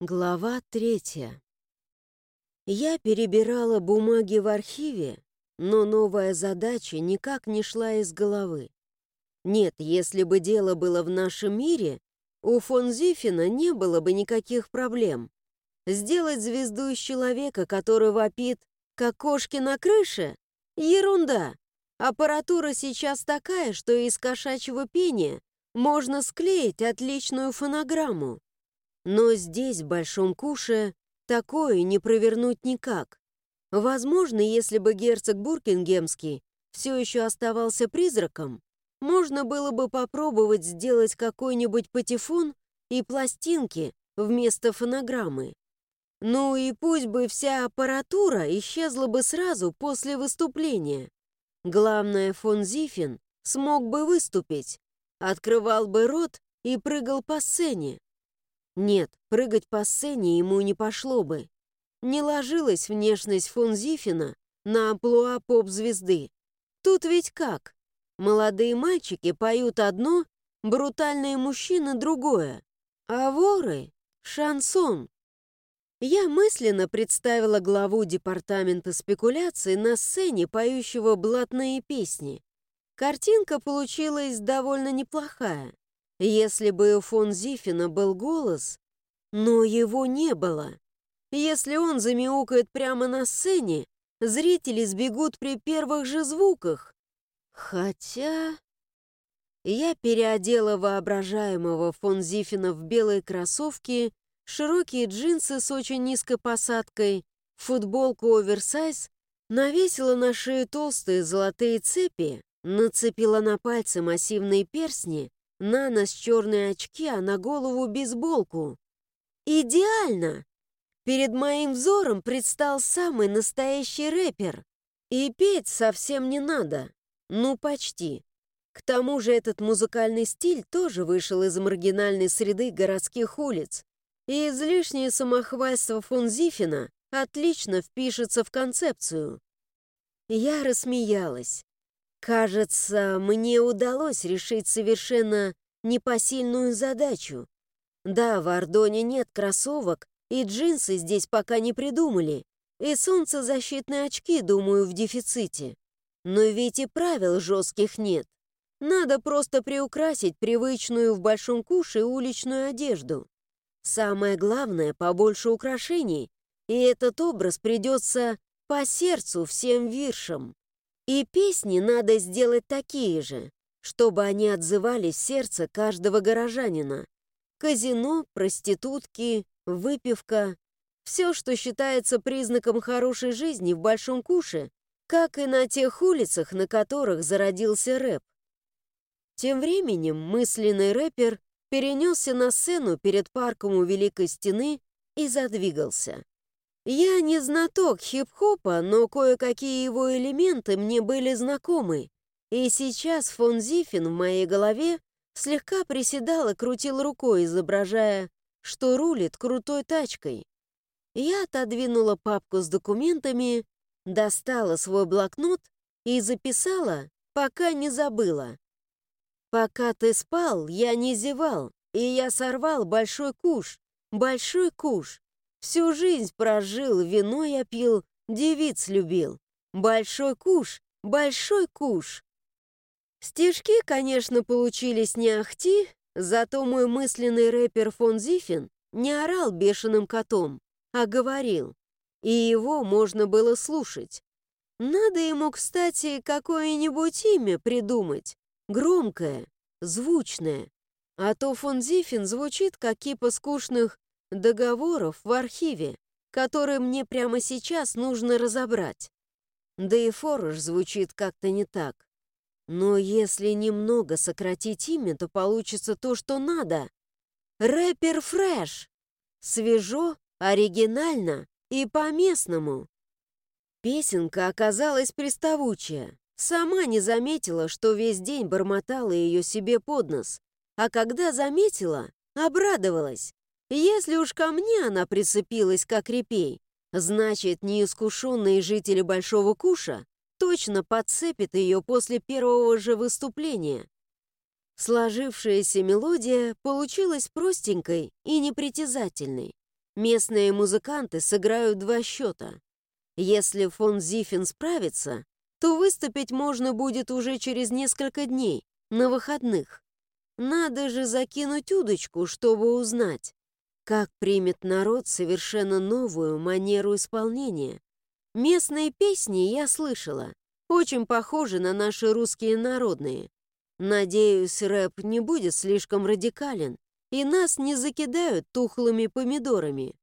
Глава третья. Я перебирала бумаги в архиве, но новая задача никак не шла из головы. Нет, если бы дело было в нашем мире, у фон Зифина не было бы никаких проблем. Сделать звезду из человека, который вопит, как кошки на крыше? Ерунда. Аппаратура сейчас такая, что из кошачьего пения можно склеить отличную фонограмму. Но здесь, в Большом Куше, такое не провернуть никак. Возможно, если бы герцог Буркингемский все еще оставался призраком, можно было бы попробовать сделать какой-нибудь патефон и пластинки вместо фонограммы. Ну и пусть бы вся аппаратура исчезла бы сразу после выступления. Главное, фон Зифин смог бы выступить, открывал бы рот и прыгал по сцене. Нет, прыгать по сцене ему не пошло бы. Не ложилась внешность фон Зифина на амплуа поп-звезды. Тут ведь как? Молодые мальчики поют одно, брутальные мужчины другое, а воры — шансон. Я мысленно представила главу департамента спекуляций на сцене, поющего блатные песни. Картинка получилась довольно неплохая. Если бы у фон Зифина был голос, но его не было. Если он замяукает прямо на сцене, зрители сбегут при первых же звуках. Хотя... Я переодела воображаемого фон Зифина в белые кроссовки, широкие джинсы с очень низкой посадкой, футболку оверсайз, навесила на шею толстые золотые цепи, нацепила на пальцы массивные перстни на нос черные очки, а на голову бейсболку. Идеально! Перед моим взором предстал самый настоящий рэпер. И петь совсем не надо. Ну, почти. К тому же этот музыкальный стиль тоже вышел из маргинальной среды городских улиц. И излишнее самохвальство фон Зифина отлично впишется в концепцию. Я рассмеялась. Кажется, мне удалось решить совершенно непосильную задачу. Да, в Ордоне нет кроссовок, и джинсы здесь пока не придумали, и солнцезащитные очки, думаю, в дефиците. Но ведь и правил жестких нет. Надо просто приукрасить привычную в Большом Куше уличную одежду. Самое главное — побольше украшений, и этот образ придется по сердцу всем виршам. И песни надо сделать такие же, чтобы они отзывались в сердце каждого горожанина. Казино, проститутки, выпивка — все, что считается признаком хорошей жизни в Большом Куше, как и на тех улицах, на которых зародился рэп. Тем временем мысленный рэпер перенесся на сцену перед парком у Великой Стены и задвигался. Я не знаток хип-хопа, но кое-какие его элементы мне были знакомы. И сейчас фон Зифин в моей голове слегка приседал и крутил рукой, изображая, что рулит крутой тачкой. Я отодвинула папку с документами, достала свой блокнот и записала, пока не забыла. Пока ты спал, я не зевал, и я сорвал большой куш, большой куш. Всю жизнь прожил, вино я пил, девиц любил. Большой куш, большой куш. Стишки, конечно, получились не ахти, зато мой мысленный рэпер фон Зифин не орал бешеным котом, а говорил, и его можно было слушать. Надо ему, кстати, какое-нибудь имя придумать, громкое, звучное, а то фон Зифин звучит, как кипа скучных договоров в архиве, которые мне прямо сейчас нужно разобрать. Да и Форож звучит как-то не так. Но если немного сократить имя, то получится то, что надо. Рэпер Фрэш. Свежо, оригинально и по-местному. Песенка оказалась приставучая. Сама не заметила, что весь день бормотала ее себе под нос. А когда заметила, обрадовалась. Если уж ко мне она прицепилась, как репей, значит, неискушенные жители Большого Куша точно подцепят ее после первого же выступления. Сложившаяся мелодия получилась простенькой и непритязательной. Местные музыканты сыграют два счета. Если фон Зифин справится, то выступить можно будет уже через несколько дней, на выходных. Надо же закинуть удочку, чтобы узнать, как примет народ совершенно новую манеру исполнения. Местные песни я слышала, очень похожи на наши русские народные. Надеюсь, рэп не будет слишком радикален, и нас не закидают тухлыми помидорами.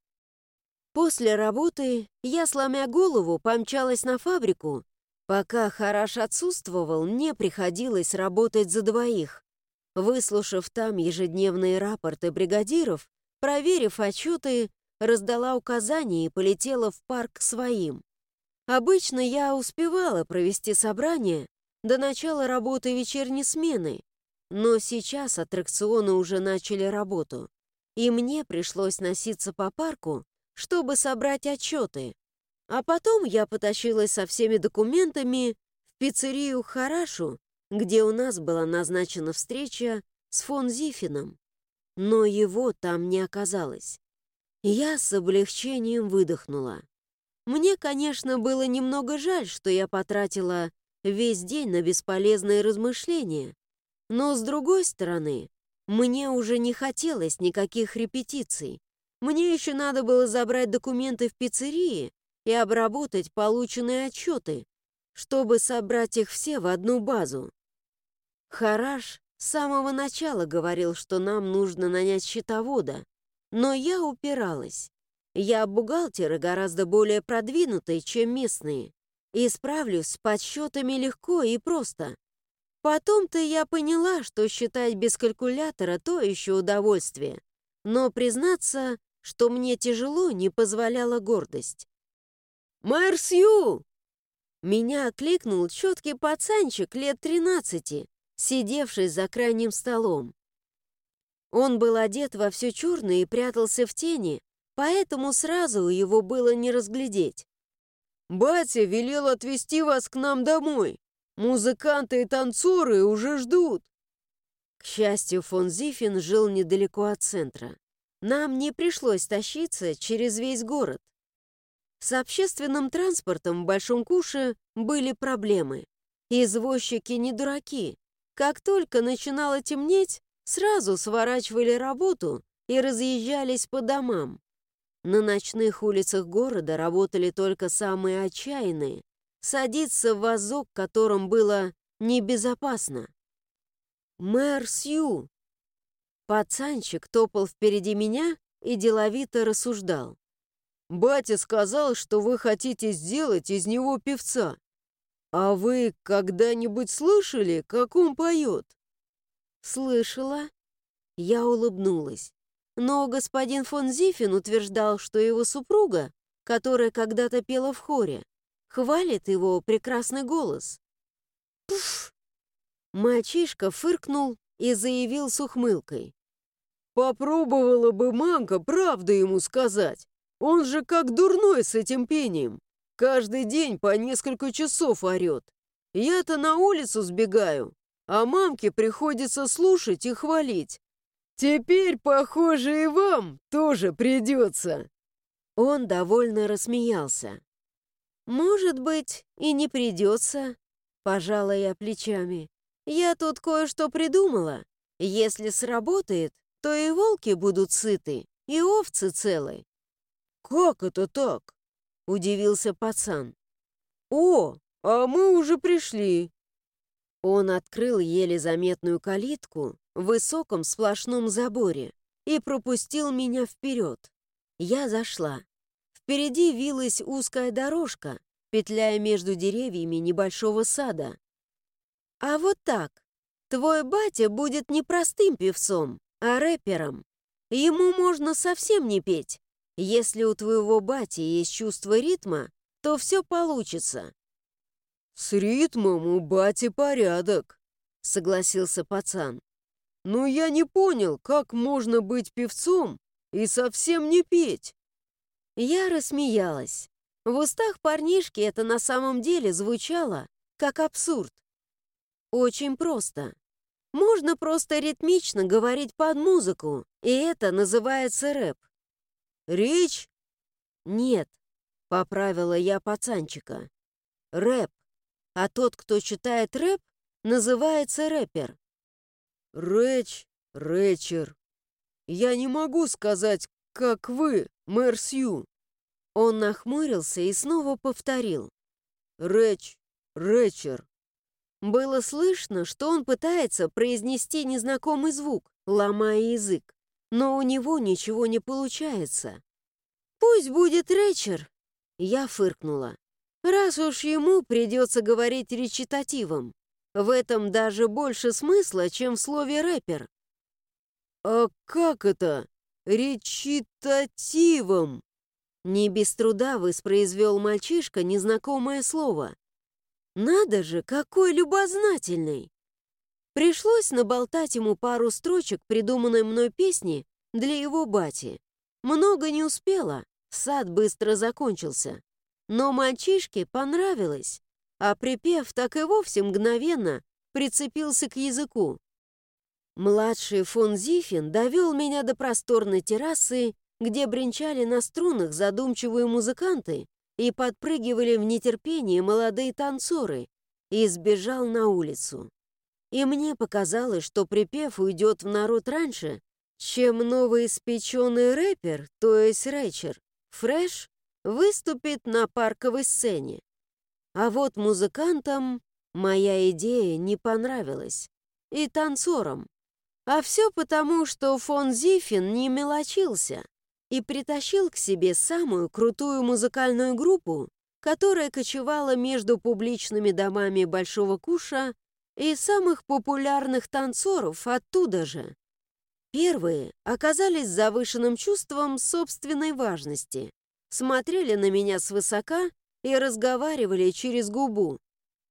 После работы я, сломя голову, помчалась на фабрику. Пока Хараш отсутствовал, мне приходилось работать за двоих. Выслушав там ежедневные рапорты бригадиров, проверив отчеты, раздала указания и полетела в парк своим. Обычно я успевала провести собрание до начала работы вечерней смены, но сейчас аттракционы уже начали работу, и мне пришлось носиться по парку, чтобы собрать отчеты. А потом я потащилась со всеми документами в пиццерию «Харашу», где у нас была назначена встреча с фон Зифином. Но его там не оказалось. Я с облегчением выдохнула. Мне, конечно, было немного жаль, что я потратила весь день на бесполезные размышления. Но, с другой стороны, мне уже не хотелось никаких репетиций. Мне еще надо было забрать документы в пиццерии и обработать полученные отчеты, чтобы собрать их все в одну базу. Хараш с самого начала говорил, что нам нужно нанять счетовода, но я упиралась. Я бухгалтеры гораздо более продвинутые, чем местные, и справлюсь с подсчетами легко и просто. Потом-то я поняла, что считать без калькулятора то еще удовольствие, но признаться, что мне тяжело, не позволяла гордость. «Мэр Сью!» Меня окликнул четкий пацанчик лет тринадцати, сидевший за крайним столом. Он был одет во все черное и прятался в тени, поэтому сразу его было не разглядеть. «Батя велел отвезти вас к нам домой. Музыканты и танцоры уже ждут». К счастью, фон Зифин жил недалеко от центра. Нам не пришлось тащиться через весь город. С общественным транспортом в Большом Куше были проблемы. Извозчики не дураки. Как только начинало темнеть, сразу сворачивали работу и разъезжались по домам. На ночных улицах города работали только самые отчаянные. Садиться в вазок, которым было небезопасно. «Мэр Сью!» Пацанчик топал впереди меня и деловито рассуждал. «Батя сказал, что вы хотите сделать из него певца. А вы когда-нибудь слышали, как он поет?» «Слышала». Я улыбнулась. Но господин фон Зифин утверждал, что его супруга, которая когда-то пела в хоре, хвалит его прекрасный голос. «Пф!» Мальчишка фыркнул и заявил с ухмылкой. «Попробовала бы Манка правду ему сказать. Он же как дурной с этим пением. Каждый день по несколько часов орет. Я-то на улицу сбегаю, а мамке приходится слушать и хвалить. Теперь, похоже, и вам тоже придется. Он довольно рассмеялся. «Может быть, и не придется», — пожала я плечами. «Я тут кое-что придумала. Если сработает, то и волки будут сыты, и овцы целы». «Как это так?» — удивился пацан. «О, а мы уже пришли!» Он открыл еле заметную калитку в высоком сплошном заборе и пропустил меня вперед. Я зашла. Впереди вилась узкая дорожка, петляя между деревьями небольшого сада. А вот так. Твой батя будет не простым певцом, а рэпером. Ему можно совсем не петь. Если у твоего бати есть чувство ритма, то все получится. «С ритмом у бати порядок», — согласился пацан. «Но я не понял, как можно быть певцом и совсем не петь». Я рассмеялась. В устах парнишки это на самом деле звучало как абсурд. Очень просто. Можно просто ритмично говорить под музыку, и это называется рэп. Речь? Нет, поправила я пацанчика. Рэп. А тот, кто читает рэп, называется рэпер. Рэч, рэчер. Я не могу сказать, как вы, мэр Сью. Он нахмурился и снова повторил. Рэч, рэчер. Было слышно, что он пытается произнести незнакомый звук, ломая язык, но у него ничего не получается. «Пусть будет рэчер», — я фыркнула. «Раз уж ему придется говорить речитативом, в этом даже больше смысла, чем в слове «рэпер». «А как это? Речитативом?» Не без труда воспроизвел мальчишка незнакомое слово. Надо же, какой любознательный! Пришлось наболтать ему пару строчек придуманной мной песни для его бати. Много не успела, сад быстро закончился. Но мальчишке понравилось, а припев так и вовсе мгновенно прицепился к языку. Младший фон Зифин довел меня до просторной террасы, где бренчали на струнах задумчивые музыканты и подпрыгивали в нетерпении молодые танцоры, и сбежал на улицу. И мне показалось, что припев уйдет в народ раньше, чем новоиспеченный рэпер, то есть рэчер, Фрэш, выступит на парковой сцене. А вот музыкантам моя идея не понравилась. И танцорам. А все потому, что фон Зифин не мелочился и притащил к себе самую крутую музыкальную группу, которая кочевала между публичными домами Большого Куша и самых популярных танцоров оттуда же. Первые оказались завышенным чувством собственной важности, смотрели на меня свысока и разговаривали через губу.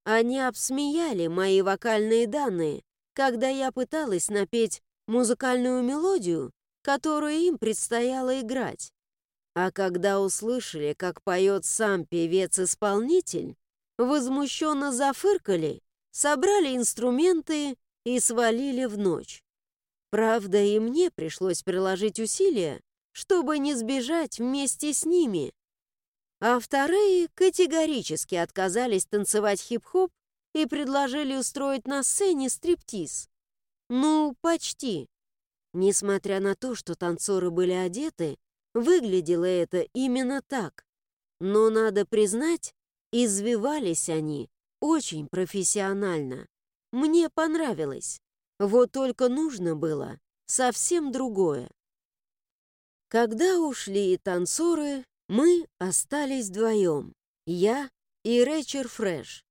Они обсмеяли мои вокальные данные, когда я пыталась напеть музыкальную мелодию, которую им предстояло играть. А когда услышали, как поет сам певец-исполнитель, возмущенно зафыркали, собрали инструменты и свалили в ночь. Правда, и мне пришлось приложить усилия, чтобы не сбежать вместе с ними. А вторые категорически отказались танцевать хип-хоп и предложили устроить на сцене стриптиз. Ну, почти. Несмотря на то, что танцоры были одеты, выглядело это именно так. Но, надо признать, извивались они очень профессионально. Мне понравилось. Вот только нужно было совсем другое. Когда ушли танцоры, мы остались вдвоем. Я и Рэчер Фрэш.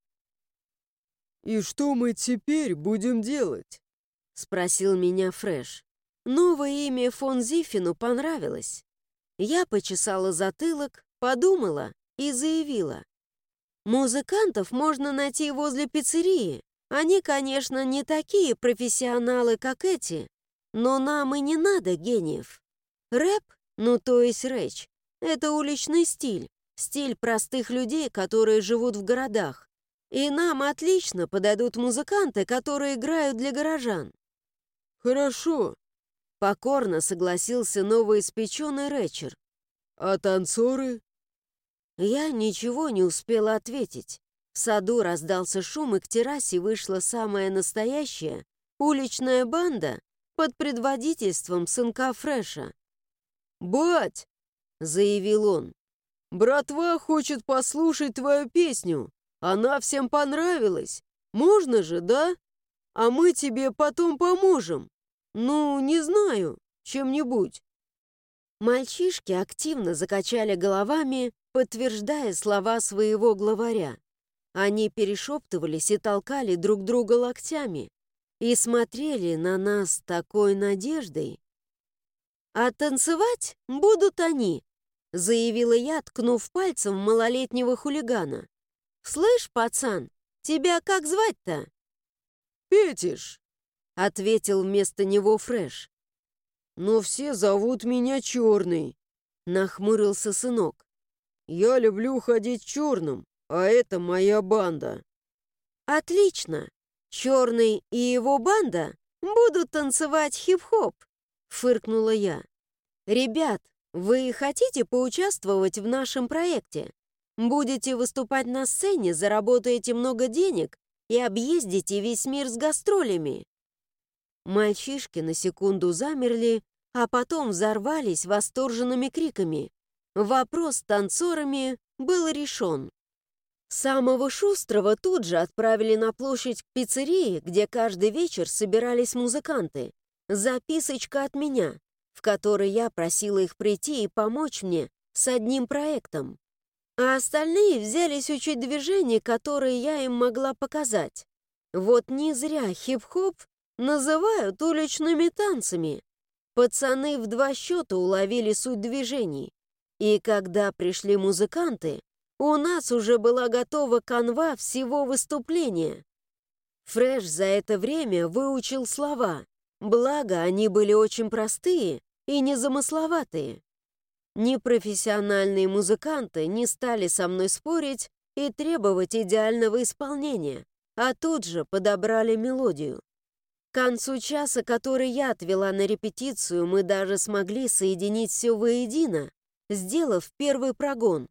«И что мы теперь будем делать?» — спросил меня Фрэш. Новое имя фон Зифину понравилось. Я почесала затылок, подумала и заявила. «Музыкантов можно найти возле пиццерии. Они, конечно, не такие профессионалы, как эти, но нам и не надо гениев. Рэп, ну то есть рэч, это уличный стиль, стиль простых людей, которые живут в городах. И нам отлично подойдут музыканты, которые играют для горожан. Хорошо, покорно согласился новоиспеченный рэчер. А танцоры? Я ничего не успела ответить. В саду раздался шум, и к террасе вышла самая настоящая уличная банда под предводительством сынка Фреша. «Бать!» — заявил он. «Братва хочет послушать твою песню. Она всем понравилась. Можно же, да? А мы тебе потом поможем. Ну, не знаю, чем-нибудь». Мальчишки активно закачали головами, подтверждая слова своего главаря. Они перешептывались и толкали друг друга локтями и смотрели на нас такой надеждой. «А танцевать будут они», — заявила я, ткнув пальцем малолетнего хулигана. «Слышь, пацан, тебя как звать-то?» «Петиш», — ответил вместо него Фреш. «Но все зовут меня Черный», — нахмурился сынок. «Я люблю ходить черным, а это моя банда». «Отлично! Черный и его банда будут танцевать хип-хоп», — фыркнула я. «Ребят, Вы хотите поучаствовать в нашем проекте? Будете выступать на сцене, заработаете много денег и объездите весь мир с гастролями». Мальчишки на секунду замерли, а потом взорвались восторженными криками. Вопрос с танцорами был решен. Самого шустрого тут же отправили на площадь к пиццерии, где каждый вечер собирались музыканты. Записочка от меня, в которой я просила их прийти и помочь мне с одним проектом а остальные взялись учить движения, которые я им могла показать. Вот не зря хип-хоп называют уличными танцами. Пацаны в два счета уловили суть движений. И когда пришли музыканты, у нас уже была готова канва всего выступления. Фреш за это время выучил слова, благо они были очень простые и незамысловатые. Непрофессиональные музыканты не стали со мной спорить и требовать идеального исполнения, а тут же подобрали мелодию. К концу часа, который я отвела на репетицию, мы даже смогли соединить все воедино, сделав первый прогон.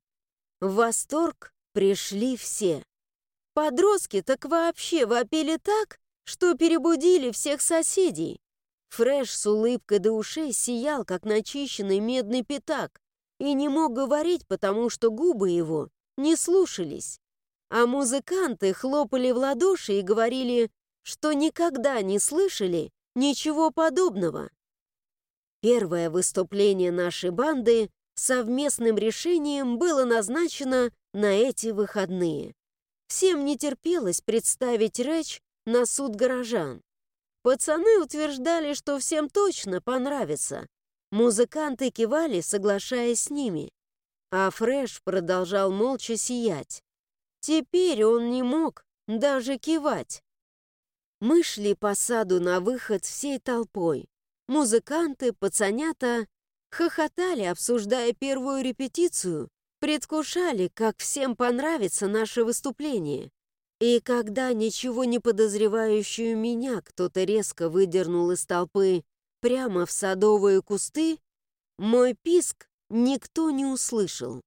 В восторг пришли все. Подростки так вообще вопили так, что перебудили всех соседей. Фреш с улыбкой до ушей сиял, как начищенный медный пятак, и не мог говорить, потому что губы его не слушались. А музыканты хлопали в ладоши и говорили, что никогда не слышали ничего подобного. Первое выступление нашей банды совместным решением было назначено на эти выходные. Всем не терпелось представить речь на суд горожан. Пацаны утверждали, что всем точно понравится. Музыканты кивали, соглашаясь с ними. А Фреш продолжал молча сиять. Теперь он не мог даже кивать. Мы шли по саду на выход всей толпой. Музыканты, пацанята хохотали, обсуждая первую репетицию, предвкушали, как всем понравится наше выступление. И когда ничего не подозревающую меня кто-то резко выдернул из толпы прямо в садовые кусты, мой писк никто не услышал.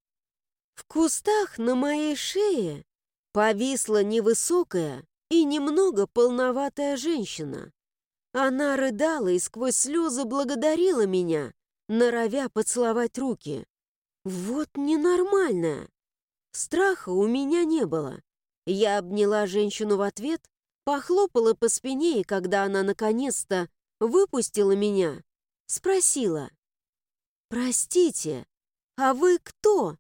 В кустах на моей шее повисла невысокая и немного полноватая женщина. Она рыдала и сквозь слезы благодарила меня, норовя поцеловать руки. Вот ненормальная. Страха у меня не было. Я обняла женщину в ответ, похлопала по спине, и когда она наконец-то выпустила меня, спросила. «Простите, а вы кто?»